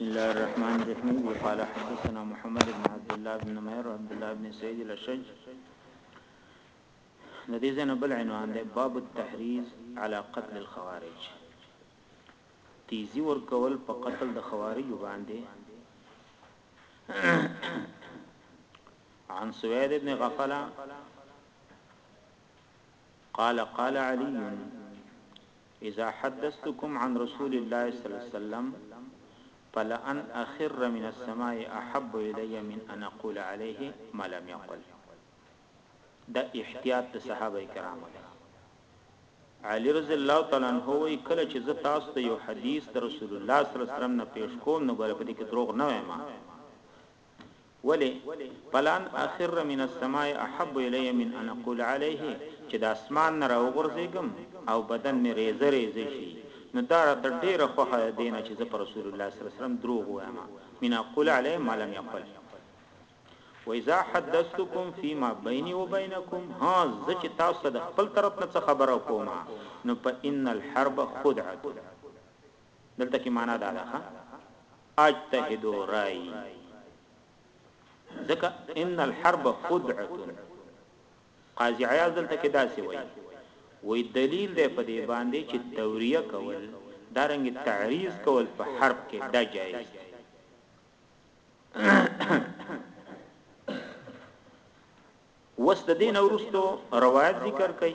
الله الرحمن الرحيم قال حدثنا محمد بن عبد الله بن نمير وعبد الله بن سعيد الاشج ندي زنه بل عنوان ده باب التحريز على قتل الخوارج تیزی ور کول په قتل د خوارج باندې عن سويد بن غفله قال قال علي اذا حدثتكم عن رسول الله صلی الله علیه وسلم فلان اخر من السماء احب الي من ان اقول عليه ما لم يقل دا احتیاط د صحابه کرامو دی علی رضی الله تعالی عنہ وی کله چې زه تاسو ته یو حدیث د رسول الله صلی الله علیه وسلم نه پیش کوم نو ګره پدې کې دروغ نه وایم ولې پلان اخر من السماء احب الی من ان اقول علیه چې د اسمان نه راوغورځېږم او بدن مې ریزه ریزه شي نو دا راته ډېره خوښه ده دې نه چې زه په رسول الله صلی الله علیه وسلم دروغ ووایم من اقول علیه ما لم یقل واذا حدثتكم فيما بيني وبينكم ها زه چې تاسو ته د خپل طرف نه څه خبره کوم نو په ان الحرب خدعه دلته کې معنا دا ده ښه اجتهدو رای ځکه ان الحرب خدعه قاضي عیاض دلته کې دا سی وایي وې دلیل دی په دې باندې چې توریه کول دارنګ تعریض کول په حرب کې دا جایز دی وس د دین اورستو روایت ذکر کړي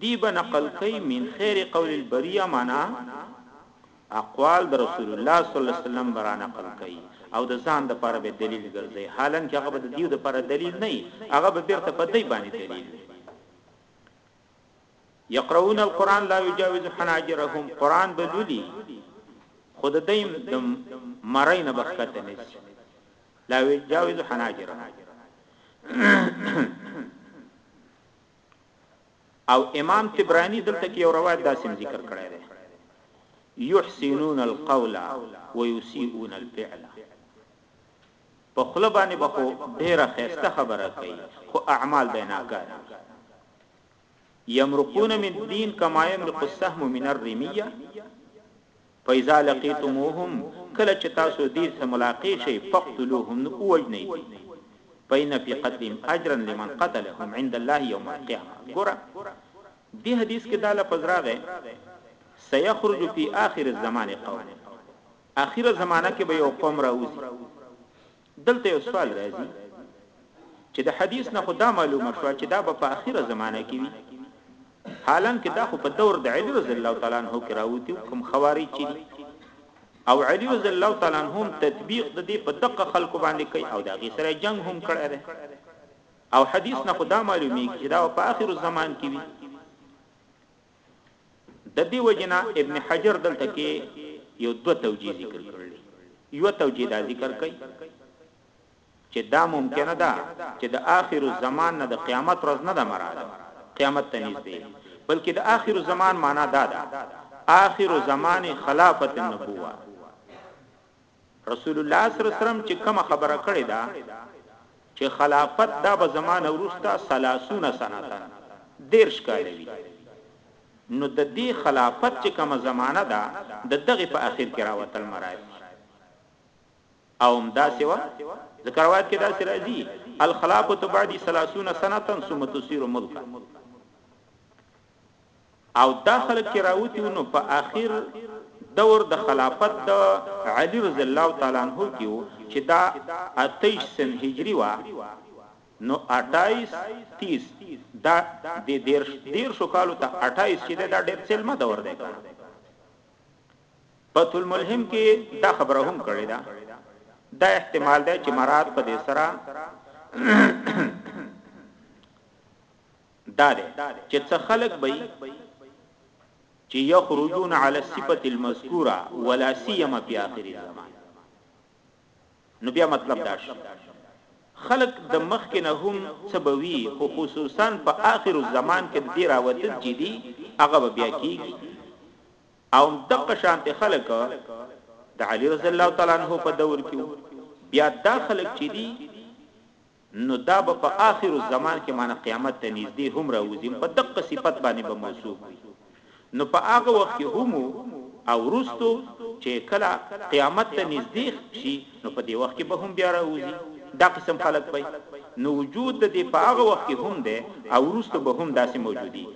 دی به نقل کوي من خیر قول البریه معنی اقوال د رسول الله صلی الله علیه وسلم به رانقل کوي او د ځان دپاره به دلیل ګرځوي حالا که هغه به د دیو دپاره دلیل نه وي هغه به بیرته په دی باندې دلیل وي یقرؤون القرآن لا یجاوز حناجرهم قرآن به لولي خو د دیم د مرۍ نه بخکته نسی لا یجاوز حناجرهم او امام طبراني دلته کې یو روایت داسې هم ذکر کړی دی، یحسنون القول ویسیئون الفعل، په خوله باندې به خو ډېره ښایسته خبره کوي، خو اعمال به یې ناکاره وي. یمرقون من الدین کما یمرق السهم من الرمیه، فاذا لقیتموهم کله چې تاسو دوی سره ملاقې شئ فقتلوهم نو ووژنئ دوی فإن في قتلهم أجرا لمن قتلهم عند الله يوم القيامة ګوره دې حدیث کې دا لفظ راغی سيخرج في آخر الزمان قوم اخیره زمانہ کې به یو قوم راوځي دلته یو سوال راځي چې د حدیث نه خو دا معلومه شوه چې دا به په اخیره زمانه کې وي حالان کې دا خو په دور د علي رضی الله تعالی عنه کې راوتي وو کوم خوارج چې دي او علي رضی الله تعالی عنه هم تطبیق د دې په دقه خلکو باندې کوي او د هغې سره جنګ هم کړی دی او حدیث نه خو دا معلومېږي چې دا به په اخر الزمان کې وي ددی وجه نه ابن حجر دلته کی یو دوه توجیه ذکر کړلی یو توجیه دا ذکر کړي چې دا ممکنه ده چې د آخر الزمان نه د قیامت ورځ نه ده مراد قیامت ته نږدې بلکې د آخر الزمان معنا دا ده آخر زمان خلافت النبوه رسول الله صلی الله علیه وسلم چې کومه خبره کړې ده چې خلافت دا به زما نه وروسته ثلاثون سنة، دېرش کاله، وي، نو د دې خلافت چې کومه زمانه ده د دغې په اخر کې راوتل مراد دي او همداسې وه، ځکه روایت کې داسې راځي، الخلافة بعدي ثلاثون سنة ثم تصير ملکا. او دا خلک چې راوتي وو نو په اخیر دور د خلافت د علی رضی الله تعالی عنه کې وو چې دا اتیش سن هجری وه نو اټایس تیس دا د دیرش دیرشو کالو ته اټایس چې دا ډېر څلمه دور دی کنه فتح الملهم کې دا خبره هم کړې ده دا احتمال ده چې مراد په دې سره دا دی چې څه خلک به يي چې يخرجون علی الصفة المذکوره ولا سيما فی آخر الزمان نو بیا مطلب دا شي خلک د مخکې نه هم څه به وي خو خصوصا په آخر الزمان کې دې راوتل چې دي هغه به بیا کیږي او دغه شانت خلک د علی رضی الله تعالی عنہ په دور کې بیا دا خلک چې دي نو دا به په آخر الزمان کې معنی قیامت ته نږدې هم راوځي په دقه صفت باندې به موصوف وي نو په هغه وخت کې هم او وروسته چې کله قیامت ته نږدې شي نو په دې وخت کې به هم بیا راوځي دا قسم خلق به نو وجود د دې په هغه وخت کې هم دی او وروسته به هم داسې موجودي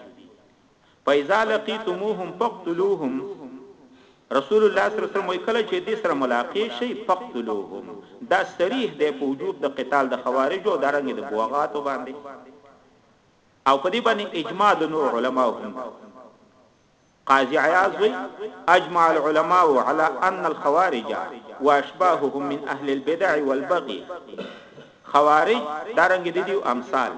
فاذا لقيتموهم فاقتلوهم رسول الله صلی الله علیه وسلم وایي کله چې دې سره ملاقې شئ فاقتلوهم دا صریح دی په وجوب د قتال د خوارجو او دارنګې د بوغاتو باندې او په دې باندې اجماع د نور علماو هم ده قاضي عیاض وی اجمع العلماء على ان الخوارج واشباههم من اهل البدع والبغي خوارج دارنګ دي دي امثال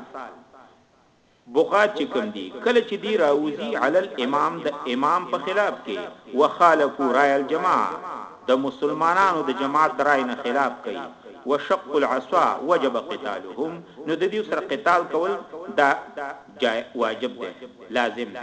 بغات چه کوم دي کله چه دي راوزي علی الامام د امام په خلاف کي وخالفو رای الجماعه د مسلمانانو د جماعت د رای نه خلاف کوي وشقو العصا وجب قتالهم نو د ديو سره قتال کول دا جا واجب ده لازم ده.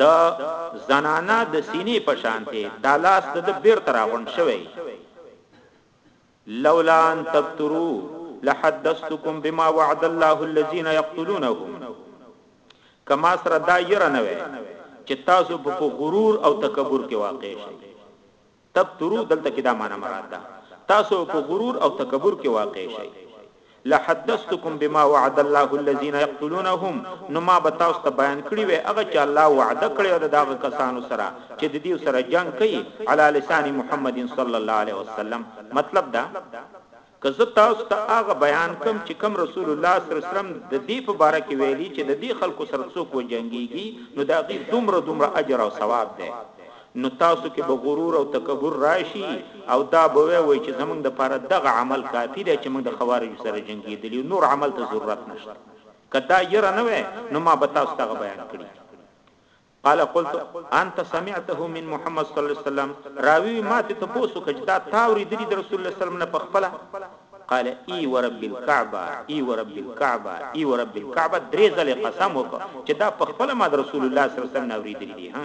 د زنانه د سینې په شان دی دا لاس د ده بیرته راغونډ شوی لولا ان تبترو لحدثتکم بما وعد الله الذین یقتلونهم که ما سره دا یره نه وی چې تاسو په غرور او تکبر کې واقع شئ تبترو دلته کې دا معنی مراد ده تاسو په غرور او تکبر کې واقع شئ لحدثتکم بما وعد الله الذين يقتلونهم نو ما به تاسو ته بیان کړی وي هغه چې الله وعده کړی ده داغه کسانو سره چې د دې سره جنگ کوي علی لسان محمد صلی الله علیه وسلم مطلب دا که زه تاسو ته هغه بیان کړم چې کوم رسول الله صلی الله علیه وسلم د دې په باره کې ویلي چې د دې خلکو سره څوک وجنګیږي نو د هغوی دومره دومره اجر او ثواب دی نو تاسو کې به غرور او تکبر راشي او دا به وې وایي چې زمونږ لپاره دغه عمل کافي دی چې مونږ د خوارجو سره جنګیدلي یو نور عمل ته ضرورت نشته که دا یره نه وای نو ما به تاسو ته هغه بیان کړي قال قلت انت سمعته من محمد صلی الله علیه وسلم راوی ما ته تپوس وکړ چې دا تا اوریدلی د رسول الله صلی الله علیه وسلم نه په خپله قال ای ورب الکعبه ای ورب الکعبه ای ورب الکعبه درې ځلې قسم وکړ چې دا په خپله ما د رسول الله صلی الله علیه وسلم نه اوریدلی دی ها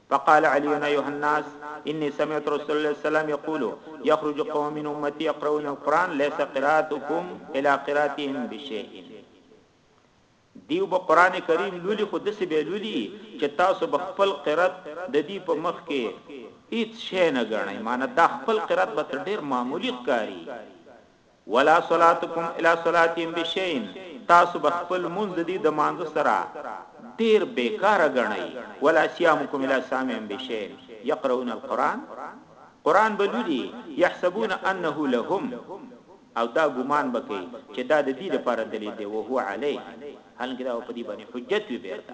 فقال علي ايها الناس اني سمعت رسول الله صلى الله عليه وسلم يقول يخرج قوم من امتي يقرؤون القران ليس قراءتكم الى قراءتهم بشيء دیو به قران کریم لولي خو دسه به لولي چې تاسو به خپل قرات د دې په مخ کې هیڅ شی نه غنئ معنی دا خپل قرات به تر ډیر معمولی ښکاری ولا صلاتکم الی صلاتهم بشیء تاسو به خپل لمونځ د دوی د لمانځه سره ډېر بېکاره ګڼئ، ولا صیامکم الی صیامهم بشیء یقرؤن القرآن قرآن به لولي، یحسبون انه لهم او دا ګومان به کوي چې دا د دوی لپاره دلیل دی، وهو علیهم حالانکه دا به په دوی باندې حجت وي بېرته.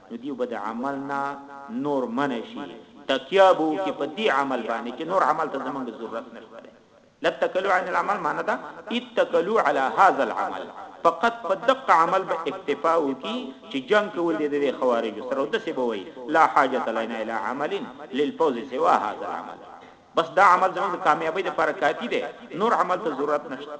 نو ديو به د عمل نه نور منع شي تکيه به وکړي په دي عمل باندې چې نور عمل ته زمونږ ضرورت نشته دی لاتکلو عن العمل معنی دا اتکلو علی هذا العمل فقط په دقه عمل به اکتفا وکړي چې جنگ کول دي د خوارجو سره او دسې به وایي لا حاجت لنا الی عمل للفوز سوا هذا العمل بس دا عمل زمونږ د کامیابی لپاره کافي دی نور عمل ته ضرورت نشته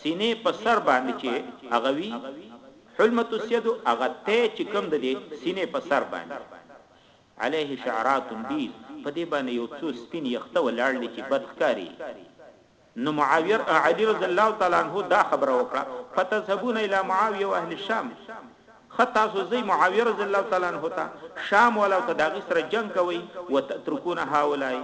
سینې په سر باندې چې هغه وي حلمة السید هغه تی چې کوم د دې سینې په سر باندې علیه شعرات بید په دې باندې یو څو سپین یخته ولاړ دي چې بد ښکاري نو معاویر علی رضی الله تعالی عنه دا خبره وکړه فتذهبون الی معاویه و اهل الشام خه تاسو ځئ معاویه رضی الله تعالی عنه ته شام والاو ته دهغی سره جنګ کوئ وتترکون هؤلاء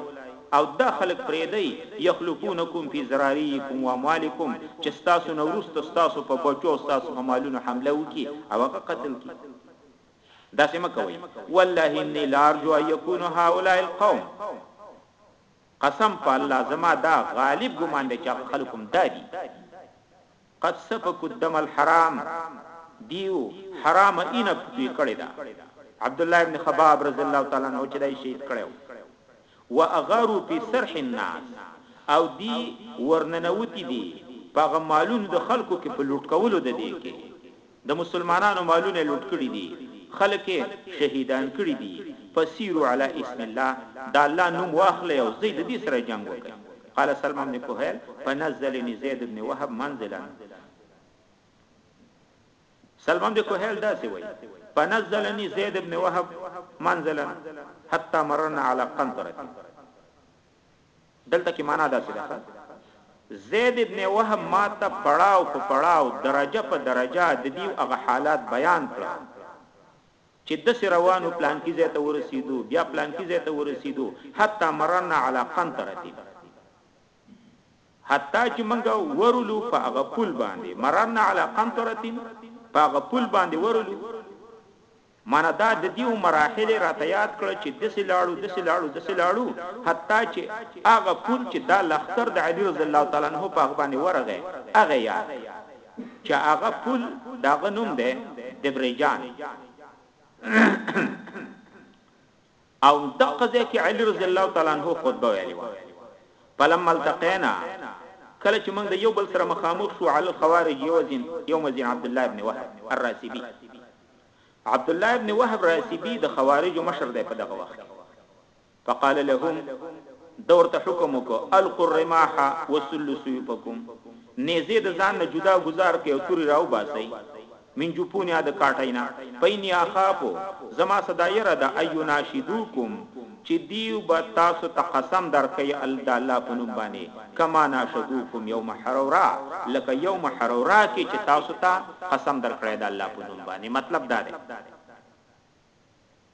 او دا خلک پریږدئ یخلفونکم فی ذراریکم واموالکم چه ستاسو نه وروسته ستاسو په بچو او ستاسو په مالونو حمله وکړي او هغه قتل کړي داسې مه کوئ والله انی لارجو ان یکونو هؤلاء القوم قسم په الله زما دا غالب ګمان دی چې هغه خلک هم دا دي. قد سفکو الدم الحرام دیو حرامه اینه پتوی کړی ده عبدالله ابن خباب رضی الله تعالی عنه چې دای شهید کړی وو واغارو فی سرح الناس او دی ورننوتی دی په غمالونو د خلکو کې په لوټ کولو د دی کې د مسلمانانو مالونه یې لوټ کړي دي، خلک یې شهیدان کړي دي، فسیرو علی اسم الله، د الله نوم واخلئ او ځئ د دې سره جنګ وکړئ. قال سلمة بن کهیل، فنزلني زید بن وهب منزلا، سلمة بن کهیل داسې وایي، فنزلني زید بن وهب منزلا حتی مررنا علی قنطرة، دلته کې معنا داسې ده که زید ابن وهب ما ته پړاو په پړاو درجه په درجه د دیو هغه حالات بیان کړه چې دسې روانو پلانکي ځای ته ورسیدو بیا پلانکي ځای ته ورسیدو حتی مرنا علی قنطرتین حتی چې منګه ورلو په هغه پل باندې مرنا علی قنطرتین په هغه پل باندې ورلو مانه دا ددیو مراحل راته یاد کړه چی دسی لاړو دسی لاړو دسی لاړو حتی چی هغه پول چی دا لښکر د علی رضی الله تعالی عنه په هغه باندی ورغی هغه یاد چی هغه پول د هغه نوم دی دبریجان. او دقه ځای کې علی رضی الله تعالی عنه خطبه ویلې و فلم التقینا کله چې موږ د یو بل سره مخامخ شو علی الخوارج یوزین یومزین عبد الله ابن وهب الراسبی عبد الله ابن وهب راسبی د خوارج مشر دی په دغه وخت فقال لهم دورته حکم وکړ القرماح وسلسوفکم نیزه د ځان نه جدا گزار کې او توري راو باسي من جفونها د کاټۍ نه. فإني أخاف زما څه دا يره ده أن يناشدوکم چې ديو به تاسو ته قسم درکړي د الله په نوم باندې کما ناشدوکم يوم حرورا لکه يوم حرورا کې چې تاسو ته قسم درکړی د الله په نوم باندې مطلب دا دی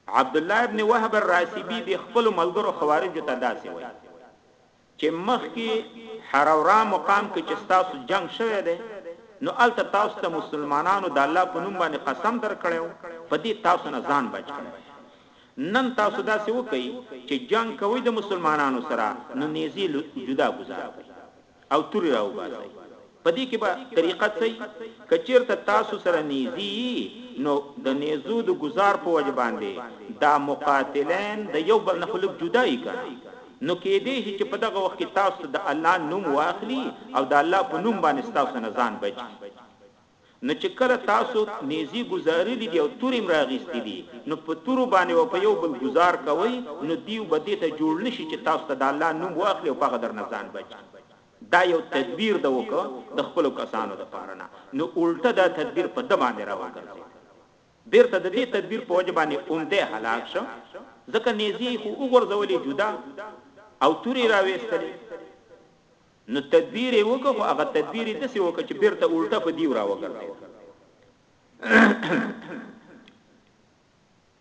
عبدالله ابن وهب الراسبي دې خپلو ملګرو خوارجو ته داسې وايي. چه مخکی حرورا مقام کی چه ستاسو جنګ شوی دی نو هلته تاسو ته مسلمانانو د الله په نوم باندی قسم درکړی وو په دی تاسو نه ځان بچ کړی دی نن تاسو داسی وکړی چه جنګ کوی د مسلمانانو سره نو نیزی له جدا ګذار کړی او توری راوباسی په دې کې به طریقه څه وي؟ که چېرته تاسو سره نېزې يي نو د نېزو د ګوزار په وجه باندې دا مقاتلین د یو بل نه خو لږ جدا يي کنه؟ نو کېدی شي چې په دغه وخت کې تاسو ته د الله نوم واخلي او د الله په نوم باندې ستاسو نه ځان بچ کړي. نو چې کله تاسو نېزې ګوزارلي دي او تورې هم را اخیستي دي نو په تورو باندې به په یو بل ګوزار کوئ نو دیو به دې ته جوړ نه شي چې تاسو ته د الله نوم واخلي او په هغه درنه ځان بچ کړي. دا یو تدبیر ده وکړ د خپلو کسانو لپاره نه نو الټه دا تدبیر په ده باندې را وګرځېد. بېرته د دې تدبیر په وجه باندې هم دی هلاک شو ځکه نېزې یې خو وغورځولې جدا او تورې یې را وېستلې نو تدبیر یې وکړ خو هغه تدبیر یې داسې وکړ چې بېرته الټه په دیو را وګرځېد.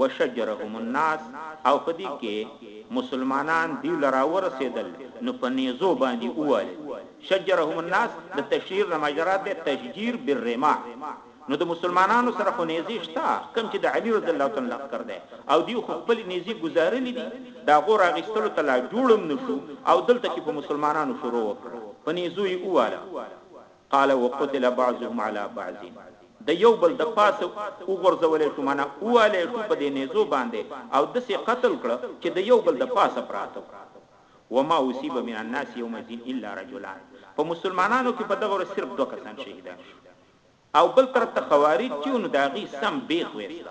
وشجرهم الناس او په دې کې مسلمانان دوی له راورسېدل نو په نېزو باندې ووالل شجرهم الناس د تشریر نه ماجرا دی تشجیر بالرماح نو د مسلمانانو سره خو نېزې شته کوم چې د علی رضی الله تعالی لښکر دی او دوی خو خپلې نېزې ګوزارلې دي د هغو راغیستلو ته لا جوړ هم نه شو او دلته چې په مسلمانانو شروع وکړه په نېزو یې وواله قال وقتل بعضهم علی بعض د یو بل د پاسه وغورځول شو معنی اواله شو په دې نیزو باندې او دسې قتل کړ چې د یو بل د پاسه پراته وما اصیب من الناس یومئذ الا رجلان په مسلمانانو کې په دغه ورځ صرف دوه کسان شهیدان شو او بل طرف ته خوارج چې نو د هغوی سم بیخ ویسته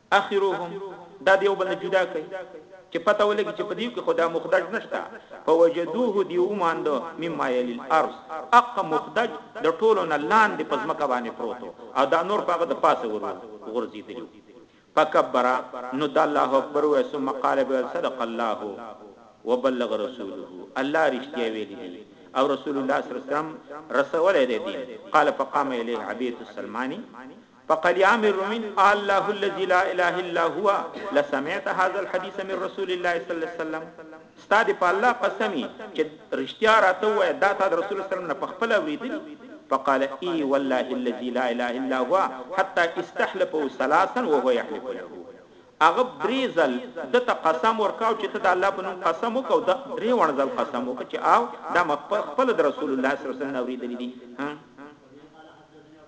اخرهم، دا د یو بل نه جدا کړئ چې پته ولګي چې په دیو کې خو دا مخدج نشته، فوجدوه دی وماند مما یلی الارض هغه مخدج د ټولو نه لاندې په ځمکه باندې پروت و او دا نور په هغه د پاسه ور غورځیدلي وو فکبر نو د الله اکبر ووایه ثم قال بیا ویل صدق الله وبلغ رسوله الله رښتیا ویلي دي او رسول الله صلی الله علیه وسلم رسولی دی دین قال فقام الیه عبیت السلمانی فقد عامر من آلله الذي لا اله الا هو لسمعت هذا الحديث من رسول الله صلی الله علیه وسلم ستا دې په الله قسم وي چې رښتیا راته ووایه دا تا د رسول الله صلی الله علیه وسلم نه په خپله اورېدلي فقال اي والله الذي لا اله الا هو حتى استحلفه ثلاثا وهو يحلف له هغه درې ځل ده ته قسم ورکاو چې ته د الله په نوم قسم وکاو ده درې وړ ځل قسم وکړه چې او دا مخ خپل د رسول الله صلی الله علیه وسلم نه اوریدلی دي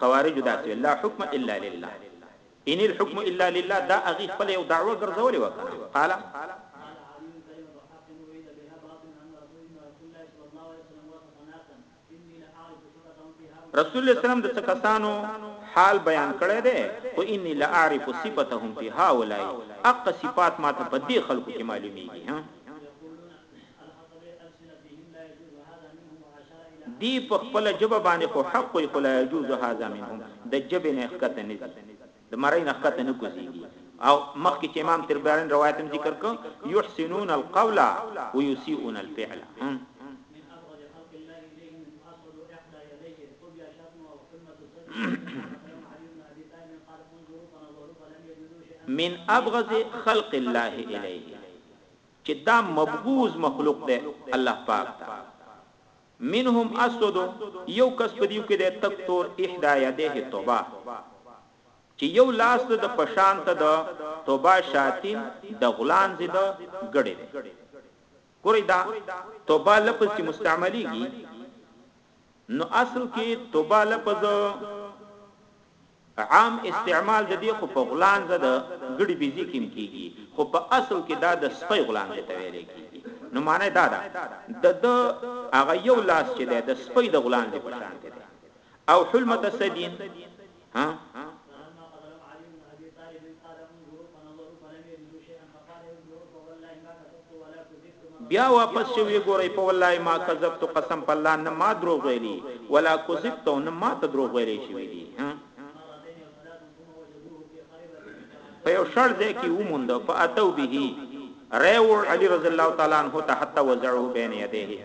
خوارجو داسې ویل لا حکم الا لله ان الحکم الا لله دا هغه خپل یو دعوه ګرځولې وکنه قال رسول الله سلام د څه کسانو حال بیان کړی دی او انی لا اعرف صفاتهم فی هؤلاء اق صفات ما ته په دې خلکو کې معلومیږي ها دی په خپله ژبه باندې خو حق وي خو لا يجوز هذا منهم د ژبې نه ښکته نه ځي د مرۍ نه ښکته نه کوزيږي او مخکې چې امام تربراني روایت هم ذکر کړ يحسنون القول ويسيئون الفعل هم من ابغض خلق الله الیه چه دا مبغوض مخلوق دی الله پاک ته منهم اسود یو کس په دیو کې دی تک تور احدی یدیه توبا چه یو لاس د د پشان ته د توبا شاتین د غلانځې د ګړې دی ګورئ دا توبا لفظ چه مستعملیږي نو اصل کې توبا لفظ عام استعمال د دې خو په غولانځه د ګړي بيزي کيم کيږي خو په اصل کې دا د سپۍ غولانځې ته ويلې کيږي نو معنی دا ده د ده هغه يو لاس چې دی د سپۍ د غولانځې په شانتې دی او حلمة سدين ها بیا واپس شي ویې ګورئ، په والله ما کذبت، قسم په الله نه ما دروغ ویلي، ولا کذبت او نه ماته دروغ ویل شوي دي. په یو شړ ځای کې یې وموند، فاتوا به، رایې وړ علي رضی الله تعالی عنه ته، حتی وضعوه بین یدیه.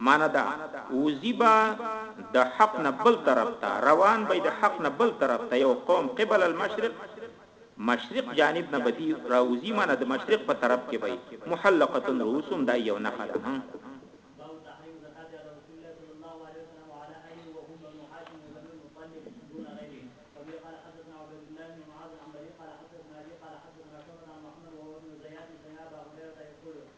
معنی دا، وزی به د حق نه بل طرف ته، روان به د حق نه بل طرف ته، یو قوم قبل المشرق، مشرق جانب نه به دی راوزی معنی د مشرق په طرف کې به محلقة رؤوسهم دا یو نښه ده.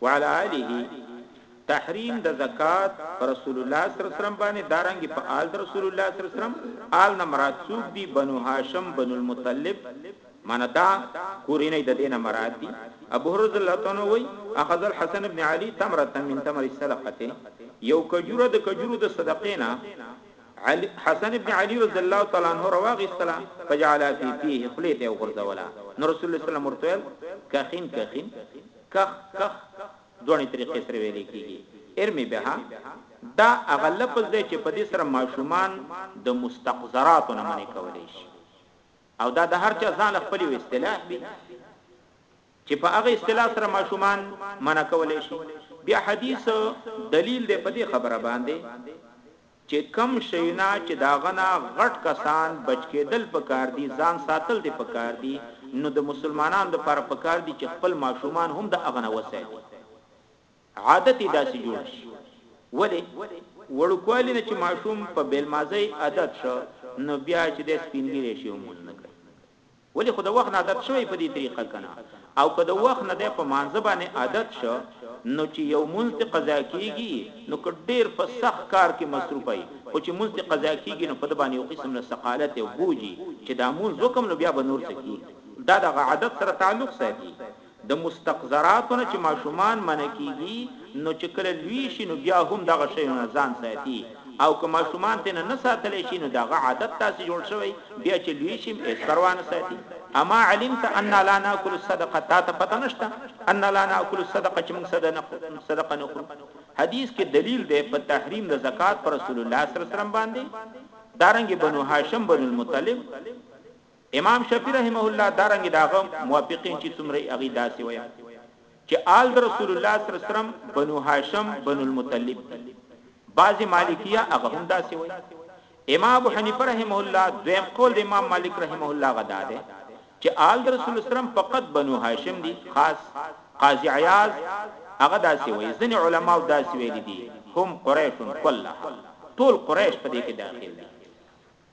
وعلی آله تحریم د زکات پر رسول الله صلی الله علیه وسلم باندې دارنګ په آل د رسول الله صلی الله علیه وسلم آل نه مراد څوک دي بنو هاشم بنو المطلب معنی دا کورینه د دینه مراد دي ابو هرره رضی الله تعالی وی اخذ الحسن ابن علی تمره من تمر الصدقه یو کجوره د کجورو د صدقې نه علی حسن ابن علی رضی الله تعالی عنہ رواغستلا فجعل فی فیه خلیته او غرزولا نو رسول الله صلی الله علیه وسلم ورته کخین کخین کښ، کښ، دواړې طریقې سره ویلې کیږي. ارمي بها دا هغه لفظ دی چې په دې سره ماشومان د مستقذراتو نه منع کولی شي او دا د هر چا ځان له خپل یو اصطلاح وي چې په هغه اصطلاح سره ماشومان منع کولی شي بیا حدیث دلیل دی په دې خبره باندې چي کوم شي نه چي د هغه نه غټ کسان بچ کېدل په کار دي ځان ساتل دي په کار دي نو د مسلمانانو د پاره په کار دي چي خپل ماشومان هم د هغه نه وساتي عادت يې داسي جوړ شي ولي وړوکوالي نه چي ماشوم په بېلمازۍ عادت شو نو بيا چي دی سپين ږيری شي هم ونکړي ولې خو د وخت نه عادت شوی په دې طریقه کنه او که د وخت نه دی په مانځه باندې عادت شو نو چې یو مونځ دې قضا کیږي نو که ډیر په سخت کار کې مصروف وي خو چې مونځ دې قضا کیږي نو په ده باندې یو قسم نه ثقالت او بوج وي چې دا مونځ وکړم نو بیا به نور څه کیږي دا د هغه عادت سره تعلق ساتي. د مستقذراتو نه چې ماشومان منع کېږي نو چې کله لوی شي نو بیا هم دغه شیو نه ځان ساتي او که ماشومان ترې نه نه ساتلی شي نو د هغه عادت داسې جوړ شوی بیا چې لوی شي هم هېڅ پروا نه ساتي اما علمت انا لا ناکل الصدقه تا ته پته نه شته انا لا ناکل الصدقه چې موږ صدقه نه خورو حدیث کې دلیل دی په تحریم د زکات په رسول الله صلی الله علیه وسلم باندې دارنګې بنو هاشم بنو المطلب امام شافعی رحمه الله دارنګه دهغه موافقین چی څومره یی هغوی داسی وایه چی آل د رسول الله صلی الله علیه وسلم بنو هاشم بنو المطلب دی بعضی مالکیه هغه هم داسی وایه امام ابو حنیفه رحمه الله دویم قول د امام مالک رحمه الله هغه داده چی آل د رسول الله صلی الله علیه وسلم فقط بنو هاشم دی خاص قاضی عیاض هغه داسی وایه ځنی علماو داسی ویلی دی هم قریش کلها ټول قریش په دی کی داخل دی.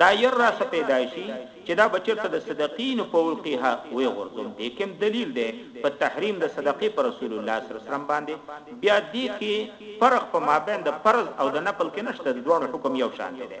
دا ير راسه پيداشي چي دا به چرته د صدقي نو په القيه وي غورځوم دي کم دليل دي په تحريم د صدقي په رسول الله صلی الله عليه وسلم باندي بيا دي کي فرق په مابين د فرض او د نفل کي نشته د دواړو حکم يو شان دي ده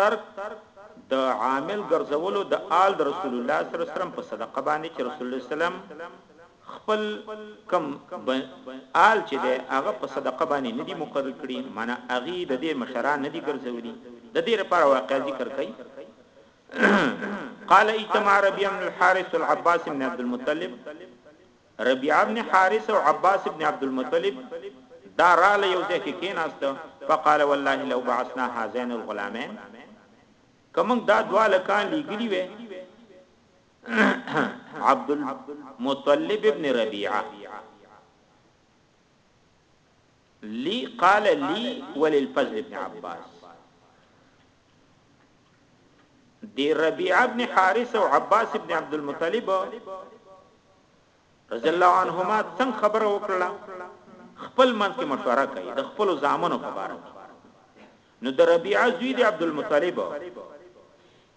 ترک د عامل ګرځولو د آل د رسول الله صلی الله علیه وسلم په صدقه باندې چې رسول الله صلی الله علیه وسلم خپل کم ب... آل چې ده هغه په صدقه باندې ندي مقرر کړي معنی هغه د دې مشران ندي ګرځولي د دې لپاره واقع ذکر کړي قال اجتماع ربيع بن الحارث والعباس بن عبد المطلب ربيعه بن حارث او عباس بن عبدالمطلب دا راغله یو ځای کې کېناسته فقال والله لو بعثنا هذين الغلامين که موږ دا دوه هلکان لېږلي وی عبدالمطلب ابن ربيعه لي قال لي وللفضل بن عباس دی ربيعه بن حارث او عباس بن عبد المطلب رضی الله عنهما څنګه خبره وکړه خپل منځ کې مشوره کوي د خپل زامنو په اړه نو د ربيعه زوی دی عبد المطلب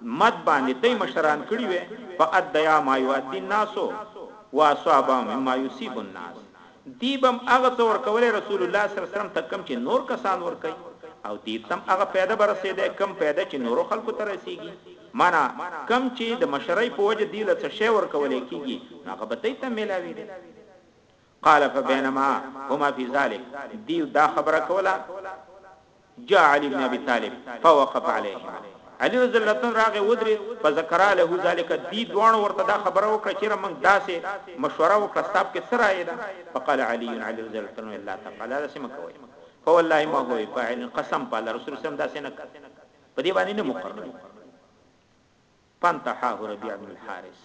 مت باندې دی مشران کړي وي په اديا ما يؤدي الناس واصابهم مما يصيب الناس دی به هم هغه څه ورکولی رسول الله صلی الله عليه وسلم ته کوم چې نور کسان ورکوي او دی ته هم هغه فايده به رسيدی کوم فايده چې نورو خلکو ته رسيږي مانا کوم چې د مشرۍ په وجه دی له څه شی ورکولی کيږي نو هغه به دی ته هم ملاويدی. قال فبينما هما في ذلك ديو دا خبره کوله جاء علي بن ابي طالب فوقف عليهما علي رضی الله عنه راغه ودري فذكر له ذلك دي دوان ورته دا خبره وکړه چې موږ داسې مشوره وکړه ستاب کې سره ایدا فقال علي علي رضی الله عنه لا تفعل هذا سم کوي فوالله ما هو فاعل قسم په رسول سم داسې نه په دې باندې نه مقرر فانتحاه ربيعه بن الحارث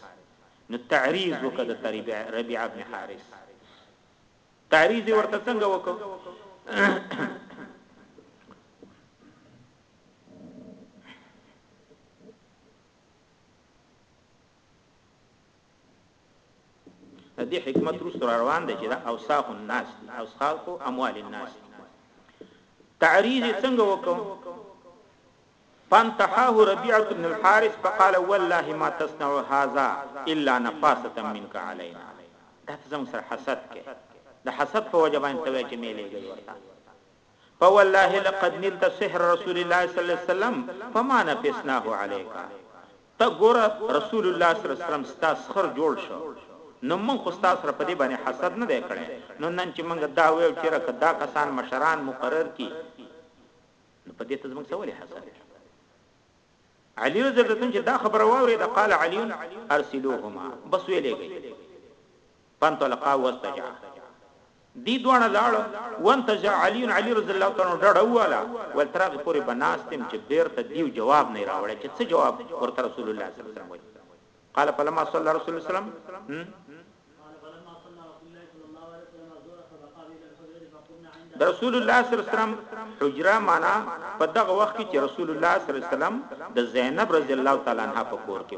نو تعريض وکړ د تريب ربيعه بن حارث تعريض ورته څنګه وکړ د دې حکمت روس را روان دی چې دا اوساخ الناس دي اوساخ اموال الناس دي تعریض څنګه وکم فانتحاه ربيعه بن الحارث فقال والله ما تصنع هذا الا نفاسه منك علينا دا ته زموږ سره حسد کې د حسد په وجه باندې ته چې مې لګي ورته فوالله لقد نلت سحر رسول الله صلی الله علیه وسلم فما نفسناه علیک ته ګوره رسول الله صلی الله علیه وسلم ستا سخر جوړ شو نو موږ خو ستا سره په دې باندې حسد نه دی کړی نو نن چې موږ دا ویو چې رکه دا کسان مشران مقرر کی نو په دې ته موږ سوالي حسد کی علی رضی الله عنه چې دا خبره واوري دا قال علی ارسلوهما بس ویلې گئی فانطلقا وضطجعا دی دواړه لاړ وانتظع علی علی رضی الله تعالی عنہ ډډه واله ول تراغه پوری بناستم چې بیرته دیو جواب نه راوړی چې څه جواب ورته رسول الله صلی الله علیه وسلم قال فلما صلى رسول الله صلی الله علیه وسلم د رسول الله صلی الله علیه وسلم حجره معنا په دغه وخت کې چې رسول الله صلی الله علیه وسلم د زینب رضی الله تعالی عنها په کور کې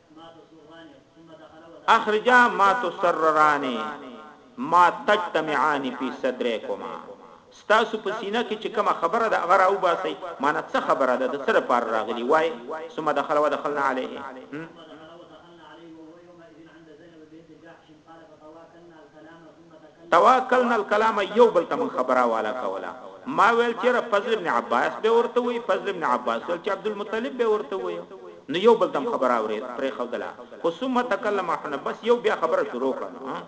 اخرجا ما تسرراني ما تجتمعاني في صدريکما ستاسو په سينه کې چې کومه خبره ده هغه راوباسئ معنی څه خبره ده د څه لپاره راغلي وايئ ثم دخل ودخلنا عليه. توکلنا الکلام یو بل ته من خبره والا کولا ما ویل چیرې فضل ابن عباس به ورته وي فضل ابن عباس ویل چې عبدالمطلب به ورته وي نو یو بل تم خبره اوري پرې خودلا خو ثم تکلم احنا بس یو بیا خبره شروع کړه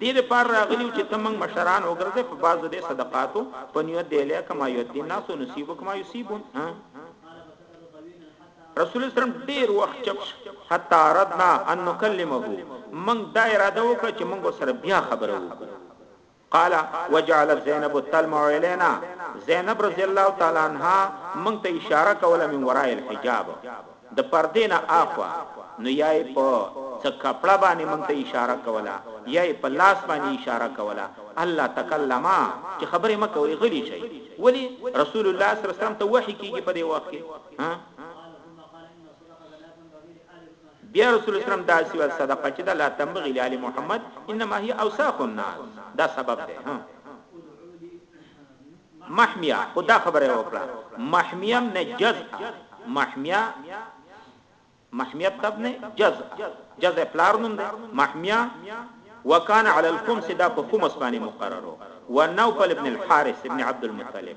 دې لپاره راغلی چې ته موږ مشران وګرځې په بازو دې صدقاتو په نیت دی له کما یو دین ناس او نصیب کما یصيبون رسول اسلام ډیر وخت چپ حتا اردنا ان نکلمه من دا اراده وکړه چې موږ سره بیا خبره وکړو قال وجعلت زينب تلمع الينا زينب رضی الله تعالی عنها مونږ ته اشاره کوله من وراء الحجاب د پردې نه اخوا نو یای په څه کپړه باندې مونږ ته اشاره کوله یای په لاس باندې اشاره کوله الله تکلما چې خبرې مکوي غلي شي ولی رسول الله صلی الله علیه وسلم ته وحی کیږي په دې وخت کې ها بیا رسول الله سلام داسی ویل صدقه چی ده لا تنبغی لآل محمد انما هی اوساخ الناس دا سبب دی ها محمیه خو دا خبره یې وکړه محمیه هم نه جزء محمیه محمیه تب نه جزء جزء پلار نوم دی محمیه وکان علی الخمس دا په خمس باندې مقررو ونوفل ابن الحارث ابن عبد المطلب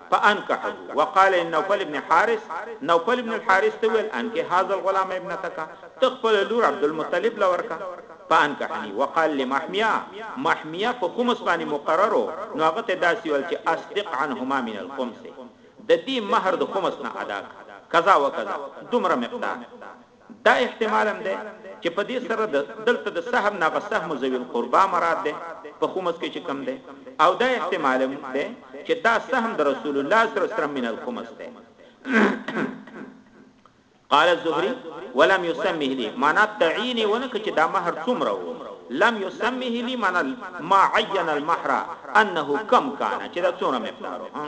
فانکحه وقال لنوفل بن حارث نوفل بن الحارث ته وویل انکح هذا الغلام ابنتک ته خپله لور عبدالمطلب له ورکه فانکحنی وقال لمحمیه محمیه په خمس باندې مقرر و نو هغه ته داسې وویل چې اصدق عنهما من الخمس ددې مهر د خمس نه ادا که کذا وکذا دومره مقدار دا احتمال هم دی چې په دې سره د دلته د سهم نه هغه سهم ذوي القربی مراد دی په خمس کې چې کوم دی او دا احتمال هم دی چې دا سهم د رسول الله صلی الله علیه وسلم من الخمس دی قال الزهري ولم يسمه لي معنا تعين ونک چې دا مہر څومره وو لم يسمه لي معنا ما عين المهر انه كم كان چې دا څومره مقدار وو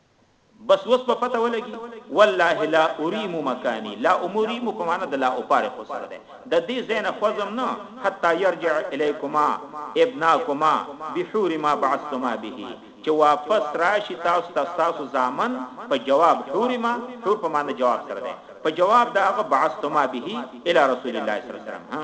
بس وس په پته ولګی والله لا اریم مکانی لا امریم په معنی د لا افارق سره ده د دې زین خوزم نه حتا یرجع الیکما ابناکما بحور ما بعثتما به چې واپس راشي تاسو ته تاسو زامن په جواب حور ما حور په معنی جواب سره ده په جواب دا هغه بعثتما به الی رسول الله صلی الله علیه وسلم ها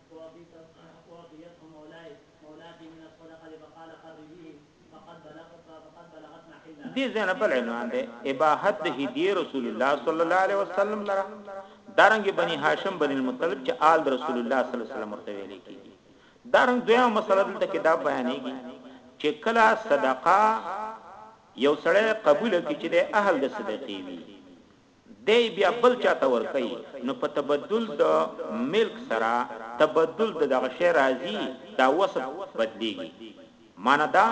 وعطيت هم مولاي مولاتي من الصدقه فقال قربيه فقد بلغت محلها. دې ځای نه بل عنوان دی، اباحت د هديې رسول الله صلی الله علیه وسلم لره، دارنګه بني هاشم بني المطلب چې آل د رسول الله صلی الله علیه وسلم ورته ویل کیږي. دارنګه دویمه مسئله دلته کې دا بیانیږي چې کله صدقه یو سړی قبوله کړي چې دی اهل د صدقې وي، دی بیا بل چا ته ورکوي نو په تبدل د ملک سره تبدل د دغه شی راځي دا وصف بدلیږي معنی دا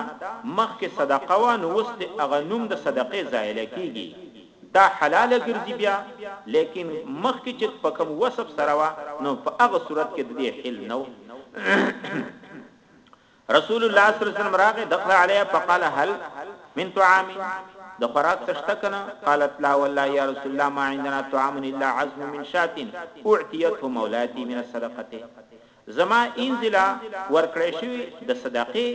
مخکې صدقه وه نو اوس د هغه نوم د صدقې زایله کیږي دا حلاله ګرځي بیا لیکن مخکې چې په کوم وصف سره وه نو په هغه صورت کې ددې حل نه و. رسول الله صلی الله علیه وسلم راغی دخل علیه فقال هل من طعام د خوراک څه شته کنه قالت لا والله یا رسول الله ما عندنا طعام الا عظم من شات اعطیته مولاتي من الصدقه زما انزلا ورکړې شوی د صدقې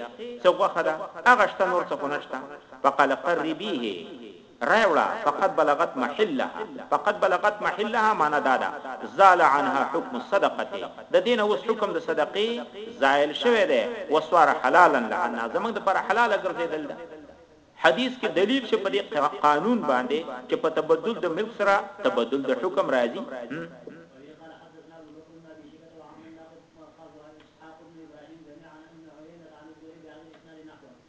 څه غوخه ده هغه شته نور څه خو نشته فقال قربیه راوړه فقد بلغت محلها فقد بلغت محلها معنی دا ده زال عنها حکم الصدقة د دې نه اوس حکم د صدقې زائل شوی دی وصار حلالا لعنا زموږ د پاره حلاله ګرځېدل ده حدیث کې دلیل شو په دې قانون باندې چې په تبدل د ملک سره تبدل د حکم راځي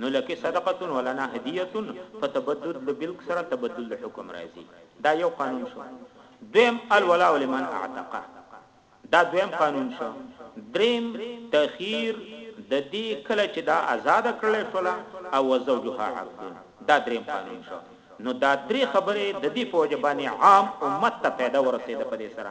نو لکه صدقة ولنا هدية په تبدد د بلک سره تبدل د حکم راځي دا يو قانون شو دويم الولاء لمن اعتق دا دويم قانون شو دريم تخير د دې کله چې دا آزاد کړل شول او وزوجها عبد دا دريم قانون شو نو دا درې خبرې د دې په وجه باندې عام امت ته فائدہ ورسېده په دې سره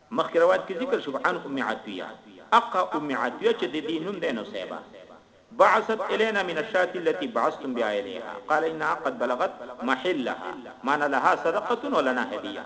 مخکې روایت کې ذکر شو عن ام عطیه اقا ام عطیه چې ددې نوم دی نسیبه بعثت الینا من الشاة التي بعثتم بها الیها قال انها قد بلغت محلها معنی لها صدقة ولنا هدیه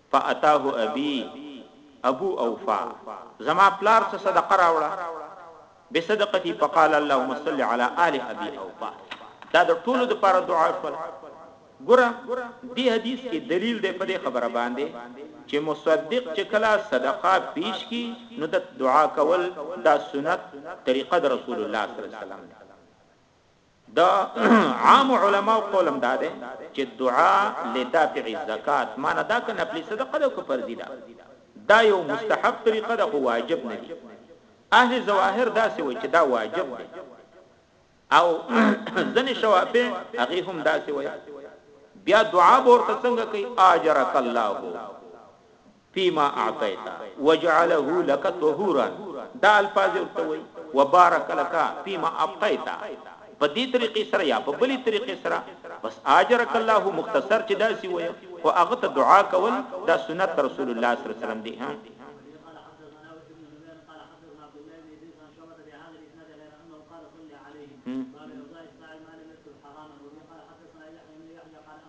فاتاه ابی، ابو اوفا، زما پلار څه صدقه راوړه، بصدقتی، فقال اللهم صل علی آل ابی اوفا، دا د ټولو لپاره دعا شوله، ګوره دې حدیث کې دلیل دی په دې خبره باندې چې مصدق چې کله صدقه پیش کړي نو د دعا کول دا سنت طریقه د رسول الله صلی الله علیه وسلم ده. د عام علما قولم دا ده چې دعا لدافع الزکات معنی دا کنه خپل صدقه د کو فرضی ده دا یو مستحب طریقه ده خو واجب نه دي اهل ظواهر دا سی وای چې دا واجب ده او ځن شوافع هغه هم دا سی وای بیا دعا ورته څنګه کوي اجرک الله فيما اعطيت وجعله لك طهورا دا الفاظ ورته وایي وبارک لك فيما ابقيت په دې طریقې سره یا په بلې طریقې سره بس اجرک الله مختصر چې داسې وایي خو هغه ته دعا کول دا سنت رسول الله صلی الله علیه وسلم دی هم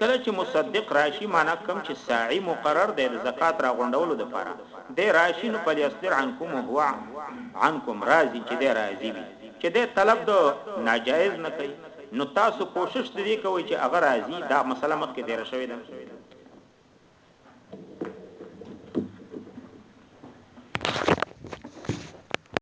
کله چې مصدق راشي معنا کوم چې ساعي مقرر دی د زکات را غونډولو لپاره دی راشي نو پلی اصدر عنکم او هو عنکم راضی چې دی راضی وي چې دی طلب د ناجایز نه کوي نو تاسو کوشش دې کوي چې هغه راضی دا مسله مخکې تیر شوې ده